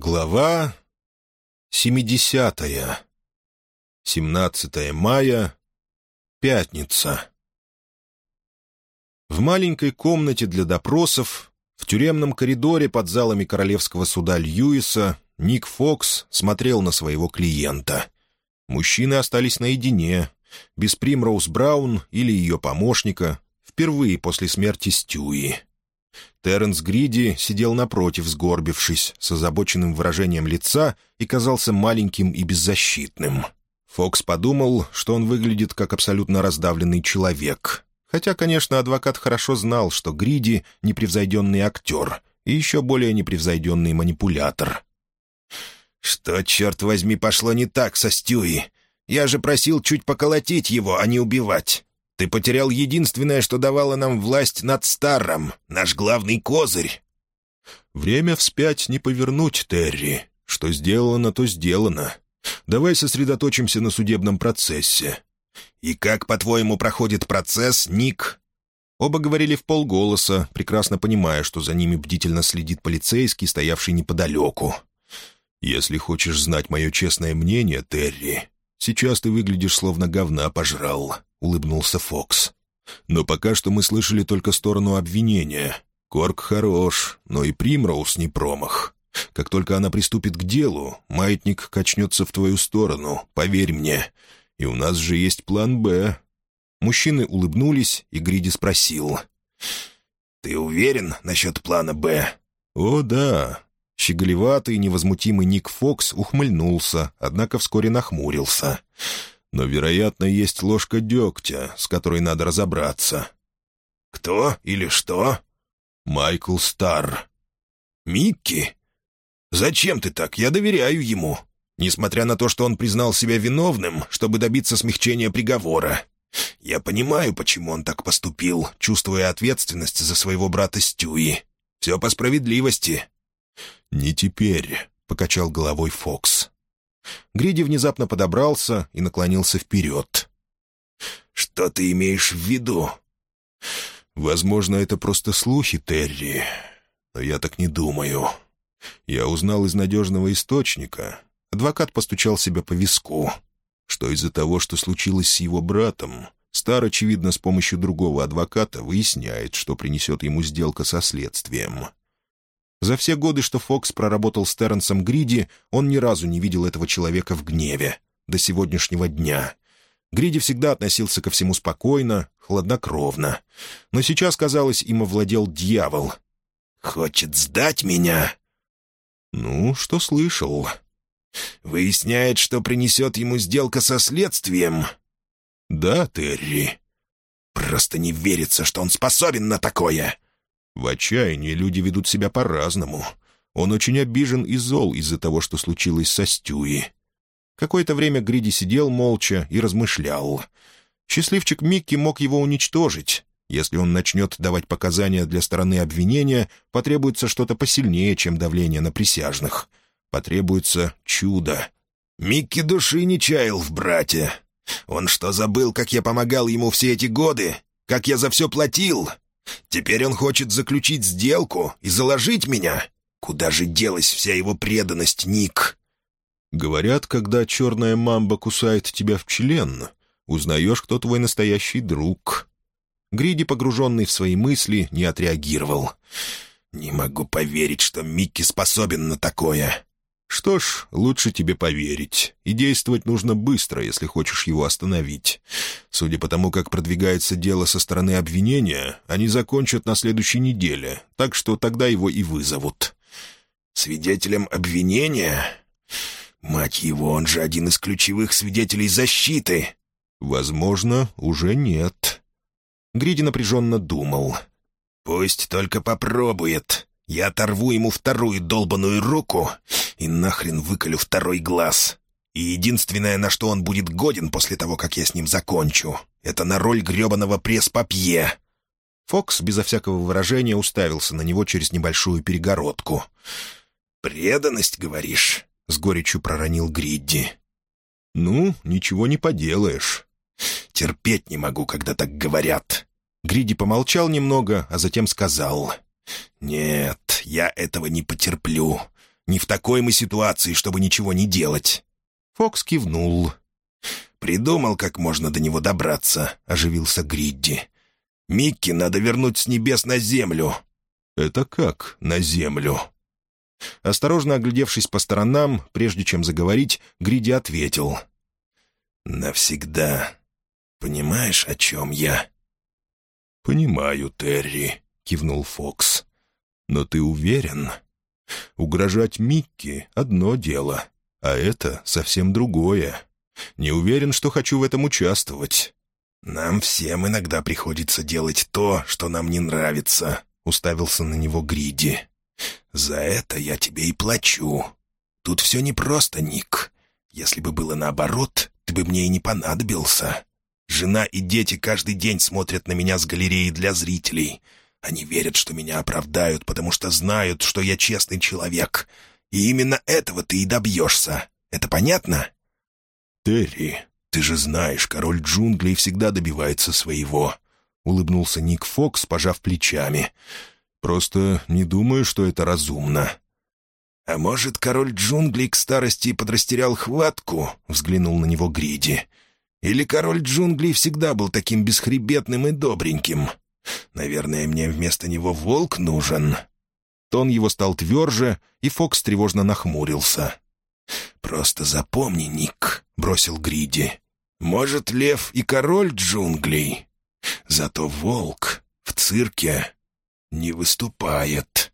Глава 70. 17 мая. Пятница. В маленькой комнате для допросов, в тюремном коридоре под залами королевского суда Льюиса, Ник Фокс смотрел на своего клиента. Мужчины остались наедине, без Примроуз Браун или ее помощника, впервые после смерти Стюи. Терренс Гриди сидел напротив, сгорбившись, с озабоченным выражением лица и казался маленьким и беззащитным. Фокс подумал, что он выглядит как абсолютно раздавленный человек. Хотя, конечно, адвокат хорошо знал, что Гриди — непревзойденный актер и еще более непревзойденный манипулятор. «Что, черт возьми, пошло не так со Стюи? Я же просил чуть поколотить его, а не убивать. Ты потерял единственное, что давало нам власть над Старом, наш главный козырь». «Время вспять не повернуть, Терри. Что сделано, то сделано. Давай сосредоточимся на судебном процессе». «И как, по-твоему, проходит процесс, Ник?» Оба говорили в полголоса, прекрасно понимая, что за ними бдительно следит полицейский, стоявший неподалеку. «Если хочешь знать мое честное мнение, Терри, сейчас ты выглядишь словно говна пожрал. — улыбнулся Фокс. «Но пока что мы слышали только сторону обвинения. Корк хорош, но и Примроуз не промах. Как только она приступит к делу, маятник качнется в твою сторону, поверь мне. И у нас же есть план «Б». Мужчины улыбнулись, и Гриди спросил. «Ты уверен насчет плана «Б»?» «О, да». Щеголеватый, невозмутимый Ник Фокс ухмыльнулся, однако вскоре нахмурился но, вероятно, есть ложка дегтя, с которой надо разобраться». «Кто или что?» «Майкл Старр». «Микки? Зачем ты так? Я доверяю ему. Несмотря на то, что он признал себя виновным, чтобы добиться смягчения приговора. Я понимаю, почему он так поступил, чувствуя ответственность за своего брата Стюи. Все по справедливости». «Не теперь», — покачал головой Фокс. Гриди внезапно подобрался и наклонился вперед. «Что ты имеешь в виду?» «Возможно, это просто слухи, Терри, но я так не думаю. Я узнал из надежного источника. Адвокат постучал себя по виску, что из-за того, что случилось с его братом, Стар, очевидно, с помощью другого адвоката выясняет, что принесет ему сделка со следствием. За все годы, что Фокс проработал с Терренсом Гриди, он ни разу не видел этого человека в гневе. До сегодняшнего дня. Гриди всегда относился ко всему спокойно, хладнокровно. Но сейчас, казалось, им овладел дьявол. «Хочет сдать меня?» «Ну, что слышал?» «Выясняет, что принесет ему сделка со следствием?» «Да, Терри». «Просто не верится, что он способен на такое!» В отчаянии люди ведут себя по-разному. Он очень обижен и зол из-за того, что случилось со Стюи. Какое-то время Гриди сидел молча и размышлял. Счастливчик Микки мог его уничтожить. Если он начнет давать показания для стороны обвинения, потребуется что-то посильнее, чем давление на присяжных. Потребуется чудо. Микки души не чаял в брате. Он что, забыл, как я помогал ему все эти годы? Как я за все платил? Теперь он хочет заключить сделку и заложить меня. Куда же делась вся его преданность, Ник?» «Говорят, когда черная мамба кусает тебя в член, узнаешь, кто твой настоящий друг». Гриди, погруженный в свои мысли, не отреагировал. «Не могу поверить, что Микки способен на такое. «Что ж, лучше тебе поверить. И действовать нужно быстро, если хочешь его остановить. Судя по тому, как продвигается дело со стороны обвинения, они закончат на следующей неделе, так что тогда его и вызовут». «Свидетелем обвинения? Мать его, он же один из ключевых свидетелей защиты!» «Возможно, уже нет». Гриди напряженно думал. «Пусть только попробует. Я оторву ему вторую долбаную руку и нахрен выколю второй глаз. И единственное, на что он будет годен после того, как я с ним закончу, это на роль гребаного пресс-папье». Фокс безо всякого выражения уставился на него через небольшую перегородку. «Преданность, говоришь?» — с горечью проронил Гридди. «Ну, ничего не поделаешь. Терпеть не могу, когда так говорят». Гриди помолчал немного, а затем сказал... «Нет, я этого не потерплю. Не в такой мы ситуации, чтобы ничего не делать». Фокс кивнул. «Придумал, как можно до него добраться», — оживился Гридди. «Микки надо вернуть с небес на землю». «Это как на землю?» Осторожно оглядевшись по сторонам, прежде чем заговорить, Гриди ответил. «Навсегда. Понимаешь, о чем я?» «Понимаю, Терри», — кивнул Фокс. «Но ты уверен? Угрожать Микки — одно дело, а это совсем другое. Не уверен, что хочу в этом участвовать». «Нам всем иногда приходится делать то, что нам не нравится», — уставился на него Гриди. «За это я тебе и плачу. Тут все непросто, Ник. Если бы было наоборот, ты бы мне и не понадобился. Жена и дети каждый день смотрят на меня с галереи для зрителей. Они верят, что меня оправдают, потому что знают, что я честный человек. И именно этого ты и добьешься. Это понятно?» «Терри, ты же знаешь, король джунглей всегда добивается своего», — улыбнулся Ник Фокс, пожав плечами. Просто не думаю, что это разумно». «А может, король джунглей к старости подрастерял хватку?» — взглянул на него Гриди. «Или король джунглей всегда был таким бесхребетным и добреньким? Наверное, мне вместо него волк нужен». Тон его стал тверже, и Фокс тревожно нахмурился. «Просто запомни, Ник», — бросил Гриди. «Может, лев и король джунглей? Зато волк в цирке не выступает.